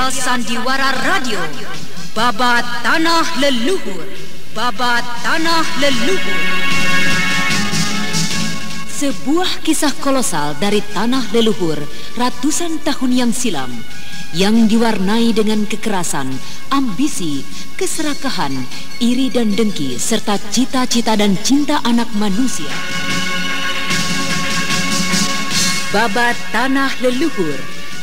serial Sandiwara Radio. Babat Tanah Leluhur. Babat Tanah Leluhur. Sebuah kisah kolosal dari tanah leluhur ratusan tahun yang silam yang diwarnai dengan kekerasan, ambisi, keserakahan, iri dan dengki serta cita-cita dan cinta anak manusia. Babat Tanah Leluhur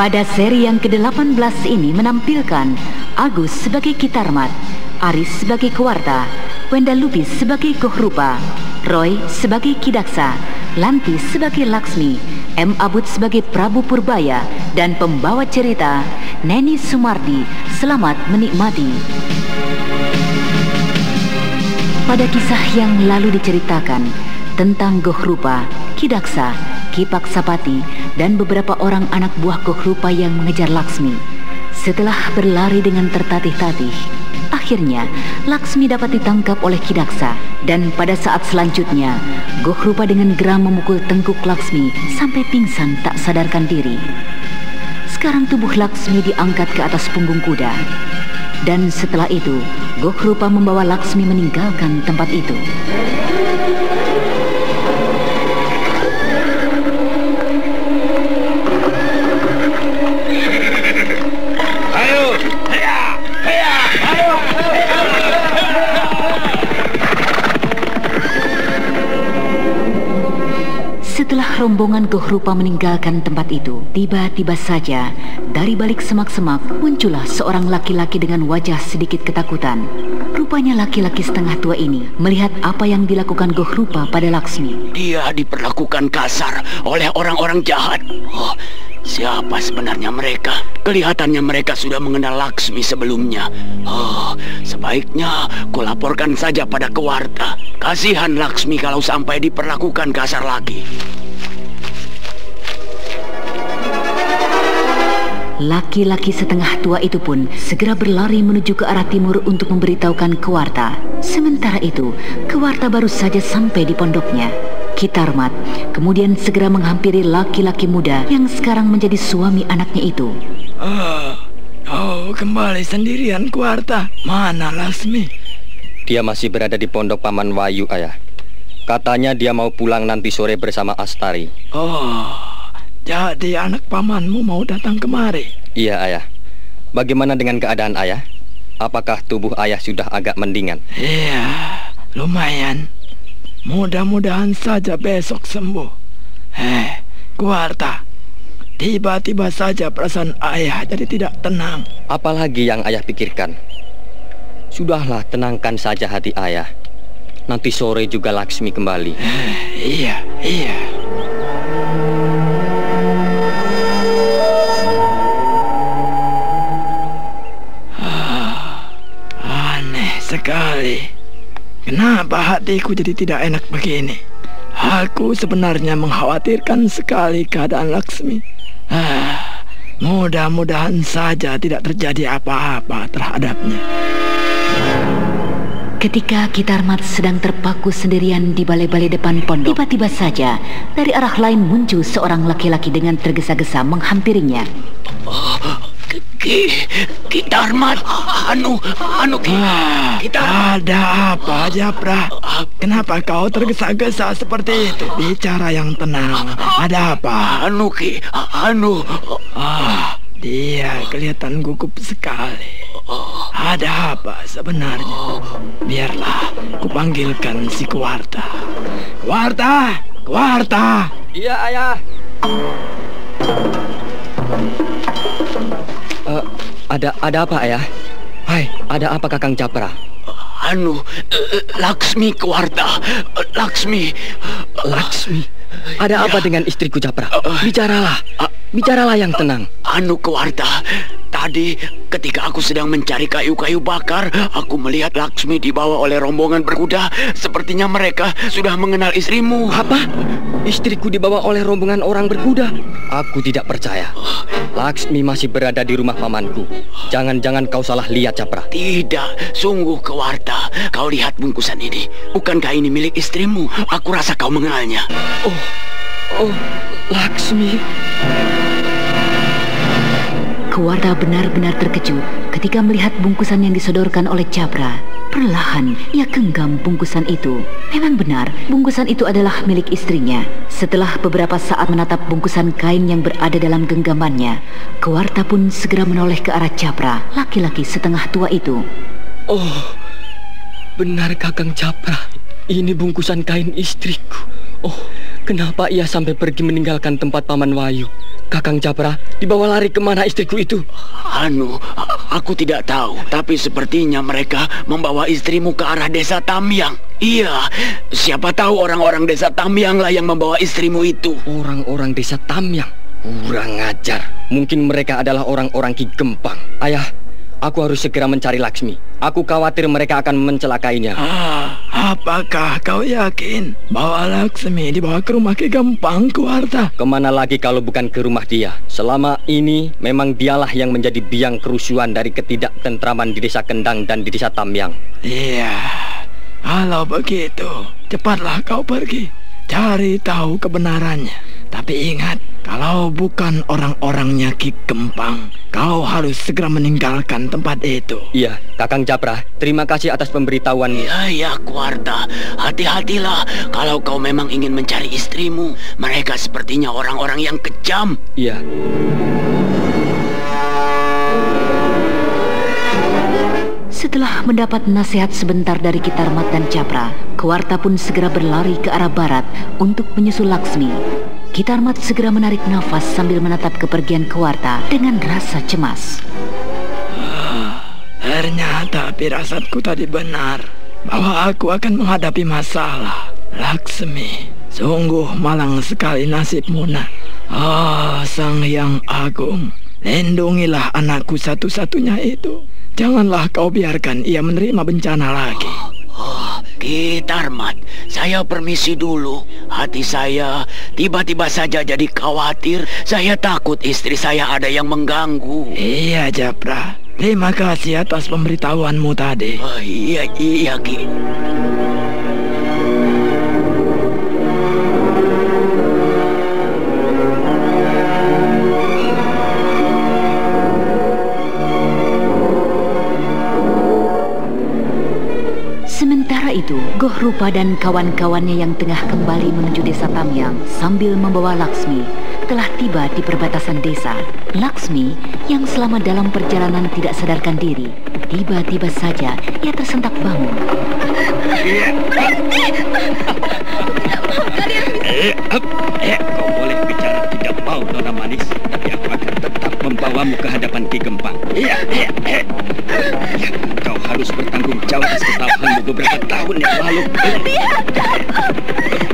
Pada seri yang ke-18 ini menampilkan Agus sebagai Kitarmat, Aris sebagai Kewarta, Wenda Lubis sebagai Kohrupa, Roy sebagai Kidaksa, Lanti sebagai Laksmi, M. Abud sebagai Prabu Purbaya, dan pembawa cerita Neni Sumardi. Selamat menikmati. Pada kisah yang lalu diceritakan tentang Gohrupa, Kidaksa, Kipak Sapati, dan beberapa orang anak buah Gohrupa yang mengejar Laksmi. Setelah berlari dengan tertatih-tatih, Akhirnya, Laksmi dapat ditangkap oleh Kidaksa dan pada saat selanjutnya, Gohrupa dengan geram memukul tengkuk Laksmi sampai pingsan tak sadarkan diri. Sekarang tubuh Laksmi diangkat ke atas punggung kuda. Dan setelah itu, Gohrupa membawa Laksmi meninggalkan tempat itu. Setelah rombongan Gohrupa meninggalkan tempat itu, tiba-tiba saja dari balik semak-semak muncullah seorang laki-laki dengan wajah sedikit ketakutan. Rupanya laki-laki setengah tua ini melihat apa yang dilakukan Gohrupa pada Laksmi. Dia diperlakukan kasar oleh orang-orang jahat. Oh, siapa sebenarnya mereka? Kelihatannya mereka sudah mengenal Laksmi sebelumnya. Oh, sebaiknya kulaporkan saja pada kewarta. Kasihan Laksmi kalau sampai diperlakukan kasar lagi. Laki-laki setengah tua itu pun segera berlari menuju ke arah timur untuk memberitahukan Kewarta. Sementara itu, Kewarta baru saja sampai di pondoknya. Kitarmat kemudian segera menghampiri laki-laki muda yang sekarang menjadi suami anaknya itu. Oh, oh kembali sendirian Kewarta. Mana Lasmi? Dia masih berada di pondok Paman Wayu, Ayah. Katanya dia mau pulang nanti sore bersama Astari. Oh, jadi anak pamanmu mau datang kemari? Iya, Ayah. Bagaimana dengan keadaan Ayah? Apakah tubuh Ayah sudah agak mendingan? Iya, lumayan. Mudah-mudahan saja besok sembuh. Eh, Kuarta. Tiba-tiba saja perasaan ayah jadi tidak tenang. Apalagi yang ayah pikirkan? Sudahlah, tenangkan saja hati ayah. Nanti sore juga Laksmi kembali. iya, iya. Ah, aneh sekali. Kenapa hatiku jadi tidak enak begini? Aku sebenarnya mengkhawatirkan sekali keadaan Laksmi. Ah, mudah-mudahan saja tidak terjadi apa-apa terhadapnya. Ketika Kitarmat sedang terpaku sendirian di balai-balai depan pondok, tiba-tiba saja dari arah lain muncul seorang laki-laki dengan tergesa-gesa menghampirinya. Oh, Ki, Kitarmat, anu, anu Ki, ah, Ada apa, Japra? Kenapa kau tergesa-gesa seperti itu? Bicara yang tenang. Ada apa? Anu Ki, anu. Ah, dia kelihatan gugup sekali. Ada apa sebenarnya? Biarlah kupanggilkan si Kuarta. Kuarta! Kuarta! Iya, Ayah. Ada ada apa, Ayah? Hai, ada apa Kakang Capra? Anu, Laksmi Kuarta. Laksmi. Laksmi. Ada ya. apa dengan istriku Capra? Bicaralah. Bicaralah yang tenang. Anu Kewarta, tadi ketika aku sedang mencari kayu-kayu bakar, aku melihat Laksmi dibawa oleh rombongan berkuda. Sepertinya mereka sudah mengenal istrimu. Apa? Istriku dibawa oleh rombongan orang berkuda? Aku tidak percaya. Laksmi masih berada di rumah pamanku. Jangan-jangan kau salah lihat, Capra. Tidak, sungguh Kewarta. Kau lihat bungkusan ini. Bukankah ini milik istrimu? Aku rasa kau mengenalnya. Oh, oh, Laksmi. Kewarta benar-benar terkejut ketika melihat bungkusan yang disodorkan oleh Capra. Perlahan ia genggam bungkusan itu. Memang benar, bungkusan itu adalah milik istrinya. Setelah beberapa saat menatap bungkusan kain yang berada dalam genggamannya, Kewarta pun segera menoleh ke arah Capra, laki-laki setengah tua itu. Oh, benar Kakang Capra. Ini bungkusan kain istriku. Oh, kenapa ia sampai pergi meninggalkan tempat Paman Wayu? Kakang Capra dibawa lari ke mana istriku itu? Anu, aku tidak tahu. Tapi sepertinya mereka membawa istrimu ke arah desa Tamyang. Iya, siapa tahu orang-orang desa Tamyang lah yang membawa istrimu itu. Orang-orang desa Tamyang? Kurang ajar. Mungkin mereka adalah orang-orang Ki Gempang. Ayah, Aku harus segera mencari Laksmi. Aku khawatir mereka akan mencelakainya. Ah, apakah kau yakin bahwa Laksmi dibawa ke rumah Ki Gempang, Kuarta? Ke mana lagi kalau bukan ke rumah dia? Selama ini memang dialah yang menjadi biang kerusuhan dari ketidaktentraman di desa Kendang dan di desa Tamyang. Iya, kalau begitu, cepatlah kau pergi. Cari tahu kebenarannya. Tapi ingat, kalau bukan orang-orangnya Ki Gempang, kau harus segera meninggalkan tempat itu. Iya, Kakang Japra, terima kasih atas pemberitahuan. Ya, ya, Kuarta. Hati-hatilah kalau kau memang ingin mencari istrimu. Mereka sepertinya orang-orang yang kejam. Iya. Setelah mendapat nasihat sebentar dari Kitarmat dan Capra, Kewarta pun segera berlari ke arah barat untuk menyusul Laksmi. Kitarmat segera menarik nafas sambil menatap kepergian Kewarta dengan rasa cemas. Ternyata firasatku tadi benar bahwa aku akan menghadapi masalah. Laksmi, sungguh malang sekali nasibmu nak. Ah, Sang Yang Agung, lindungilah anakku satu-satunya itu. Janganlah kau biarkan ia menerima bencana lagi. Oh, Kitarmat, saya permisi dulu. Hati saya tiba-tiba saja jadi khawatir. Saya takut istri saya ada yang mengganggu. Iya, Japra. Terima kasih atas pemberitahuanmu tadi. Oh, iya, iya, Ki. Rupa dan kawan-kawannya yang tengah kembali menuju desa Tamyang sambil membawa Laksmi telah tiba di perbatasan desa. Laksmi yang selama dalam perjalanan tidak sadarkan diri, tiba-tiba saja ia tersentak bangun. Eh, up. eh, kau boleh bicara tidak mau, Nona Manis. Tapi aku akan tetap membawamu ke hadapan Ki Gempang. Iya, iya, iya. Yang lalu. Lihat,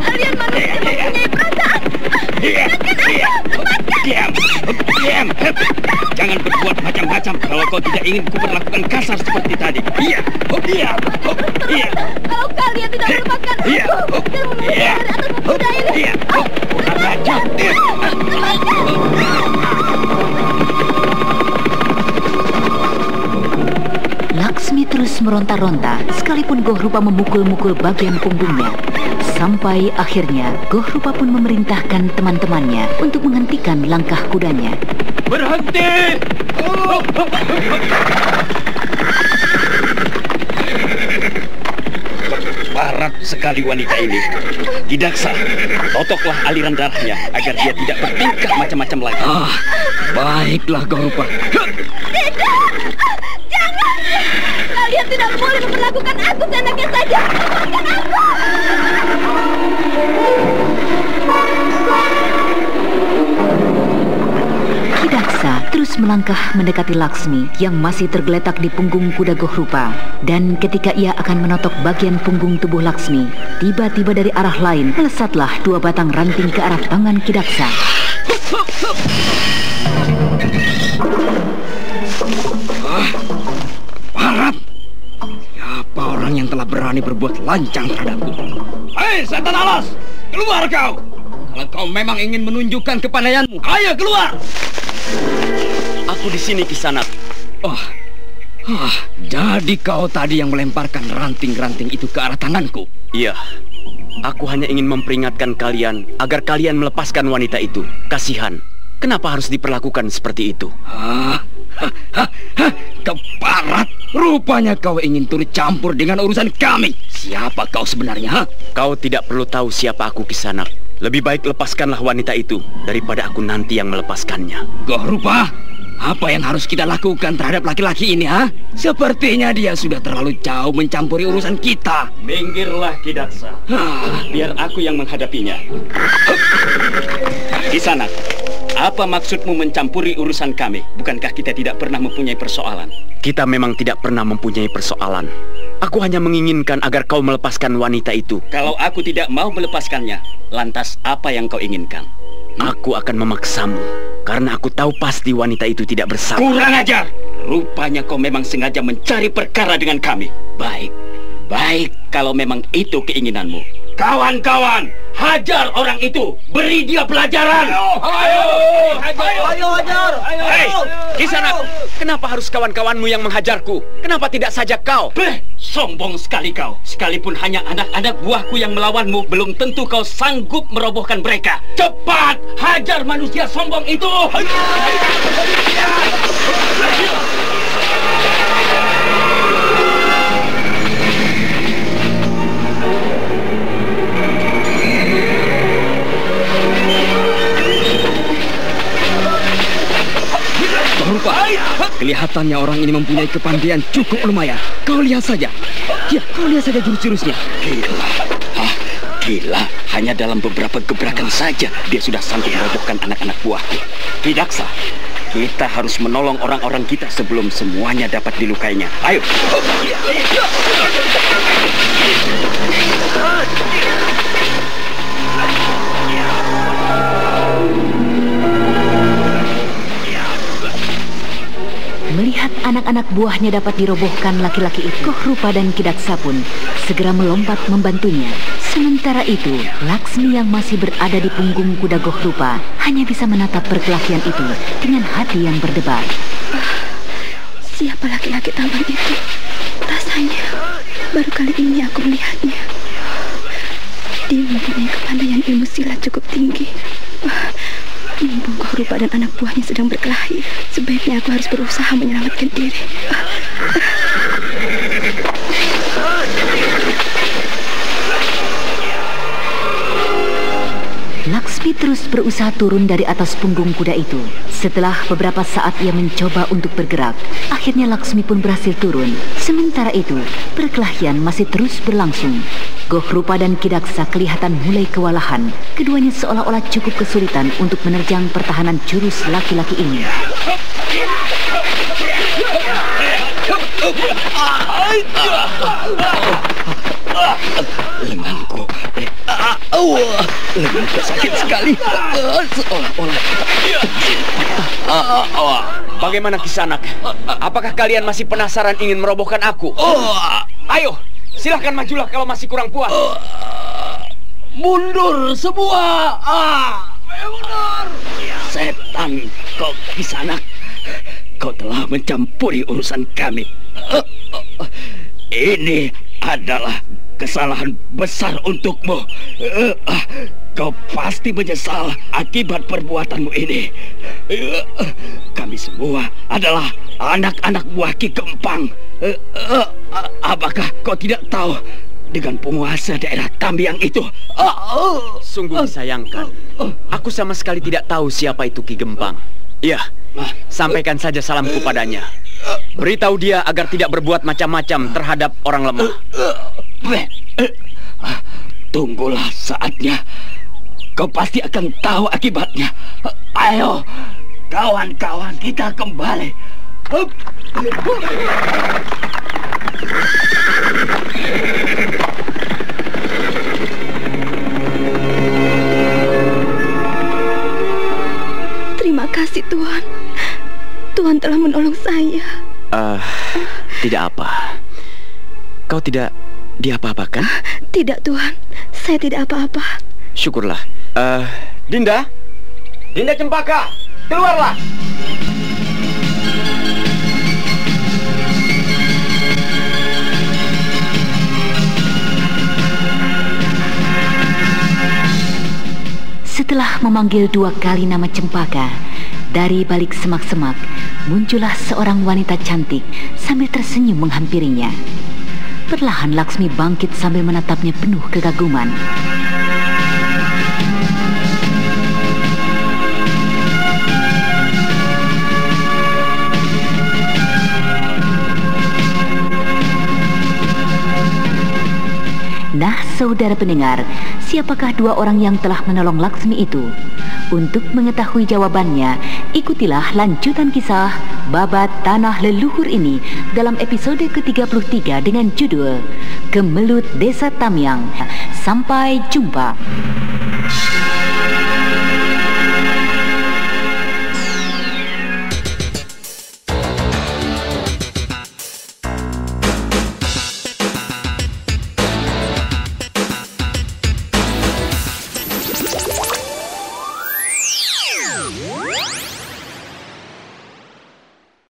kalian manusia mempunyai perasaan. Iya. Diam, diam. Jangan berbuat macam-macam kalau kau tidak ingin kuperlakukan kasar seperti tadi. Iya, oh, iya, terus meronta-ronta sekalipun Goh Rupa memukul-mukul bagian punggungnya. Sampai akhirnya Goh Rupa pun memerintahkan teman-temannya untuk menghentikan langkah kudanya. Berhenti! Barat sekali wanita ini. Tidak sah. Totoklah aliran darahnya agar dia tidak bertingkah macam-macam lagi. Ah, baiklah Goh Rupa. Tidak boleh memperlakukan aku seenaknya saja. Lepaskan aku! Kidaksa terus melangkah mendekati Laksmi yang masih tergeletak di punggung kuda Goh Rupa. Dan ketika ia akan menotok bagian punggung tubuh Laksmi, tiba-tiba dari arah lain melesatlah dua batang ranting ke arah tangan Kidaksa. Ah, Telah berani berbuat lancang terhadapku? Hei, setan alas! Keluar kau! Kalau kau memang ingin menunjukkan kepandaianmu, ayo keluar! Aku di sini Kisanak. Oh, ah, jadi kau tadi yang melemparkan ranting-ranting itu ke arah tanganku? Iya. Aku hanya ingin memperingatkan kalian agar kalian melepaskan wanita itu. Kasihan. Kenapa harus diperlakukan seperti itu? Hah? Hah? Hah? Hah? Keparat! Rupanya kau ingin turut campur dengan urusan kami. Siapa kau sebenarnya? Ha? Kau tidak perlu tahu siapa aku Kisanak. Lebih baik lepaskanlah wanita itu daripada aku nanti yang melepaskannya. Goh rupa, apa yang harus kita lakukan terhadap laki-laki ini, ha? Sepertinya dia sudah terlalu jauh mencampuri urusan kita. Minggirlah, Kidaksa. Biar aku yang menghadapinya. Kisanak, apa maksudmu mencampuri urusan kami? Bukankah kita tidak pernah mempunyai persoalan? Kita memang tidak pernah mempunyai persoalan. Aku hanya menginginkan agar kau melepaskan wanita itu. Kalau aku tidak mau melepaskannya, lantas apa yang kau inginkan? Aku akan memaksamu karena aku tahu pasti wanita itu tidak bersalah. Kurang ajar! Rupanya kau memang sengaja mencari perkara dengan kami. Baik, baik kalau memang itu keinginanmu. Kawan-kawan, hajar orang itu. Beri dia pelajaran. Ayo, ayo, hajar. Ayo, hajar. Hei, Kisanak, kenapa harus kawan-kawanmu yang menghajarku? Kenapa tidak saja kau? Beh, sombong sekali kau. Sekalipun hanya anak-anak buahku yang melawanmu, belum tentu kau sanggup merobohkan mereka. Cepat, hajar manusia sombong itu. Rupa, kelihatannya orang ini mempunyai kepandaian cukup lumayan. Kau lihat saja. Ya, kau lihat saja jurus-jurusnya. Gila. Hah? Gila, hanya dalam beberapa gebrakan saja dia sudah sanggup merobohkan anak-anak buahku. Tidaksa, kita harus menolong orang-orang kita sebelum semuanya dapat dilukainya. Ayo. Melihat anak-anak buahnya dapat dirobohkan laki-laki itu, Kohrupa dan Kidaksa pun segera melompat membantunya. Sementara itu, Laksmi yang masih berada di punggung kuda Gohrupa hanya bisa menatap perkelahian itu dengan hati yang berdebar. Siapa laki-laki tampan itu? Rasanya baru kali ini aku melihatnya. Dia mempunyai kepandaian ilmu silat Kohrupa dan anak buahnya sedang berkelahi, sebaiknya aku harus berusaha menyelamatkan diri. Laksmi terus berusaha turun dari atas punggung kuda itu. Setelah beberapa saat ia mencoba untuk bergerak, akhirnya Laksmi pun berhasil turun. Sementara itu, perkelahian masih terus berlangsung. Gohrupa dan Kidaksa kelihatan mulai kewalahan. Keduanya seolah-olah cukup kesulitan untuk menerjang pertahanan jurus laki-laki ini. Lenganku. Eh, lenganku sakit sekali. Ah, Seolah-olah. Bagaimana Kisanak? Apakah kalian masih penasaran ingin merobohkan aku? Ayo, silahkan majulah kalau masih kurang puas. Mundur semua. Ah, mundur. Setan kau di sana. Kau telah mencampuri urusan kami. Eh, eh, Ini adalah kesalahan besar untukmu. Eh, ah, Kau pasti menyesal akibat perbuatanmu ini. Eh, Kami semua adalah anak-anak buah Ki Gempang. Eh, ah, Apakah kau tidak tahu dengan penguasa daerah Tambiang itu? Ah. Sungguh disayangkan. Aku sama sekali tidak tahu siapa itu Ki Gempang. Iya, sampaikan saja salamku padanya. Beritahu dia agar tidak berbuat macam-macam terhadap orang lemah. Tunggulah saatnya. Kau pasti akan tahu akibatnya. Ayo, kawan-kawan kita kembali. Hup. terima kasih Tuhan. Tuhan telah menolong saya. Uh, tidak apa. Kau tidak diapa-apakan? Tidak, Tuhan. Saya tidak apa-apa. Syukurlah. Uh, Dinda? Dinda Cempaka, keluarlah! Setelah memanggil dua kali nama Cempaka, dari balik semak-semak muncullah seorang wanita cantik sambil tersenyum menghampirinya. Perlahan Laksmi bangkit sambil menatapnya penuh kegaguman. Nah, saudara pendengar, siapakah dua orang yang telah menolong Laksmi itu? Untuk mengetahui jawabannya, ikutilah lanjutan kisah Babat Tanah Leluhur ini dalam episode ke-33 dengan judul Kemelut Desa Tamyang. Sampai jumpa.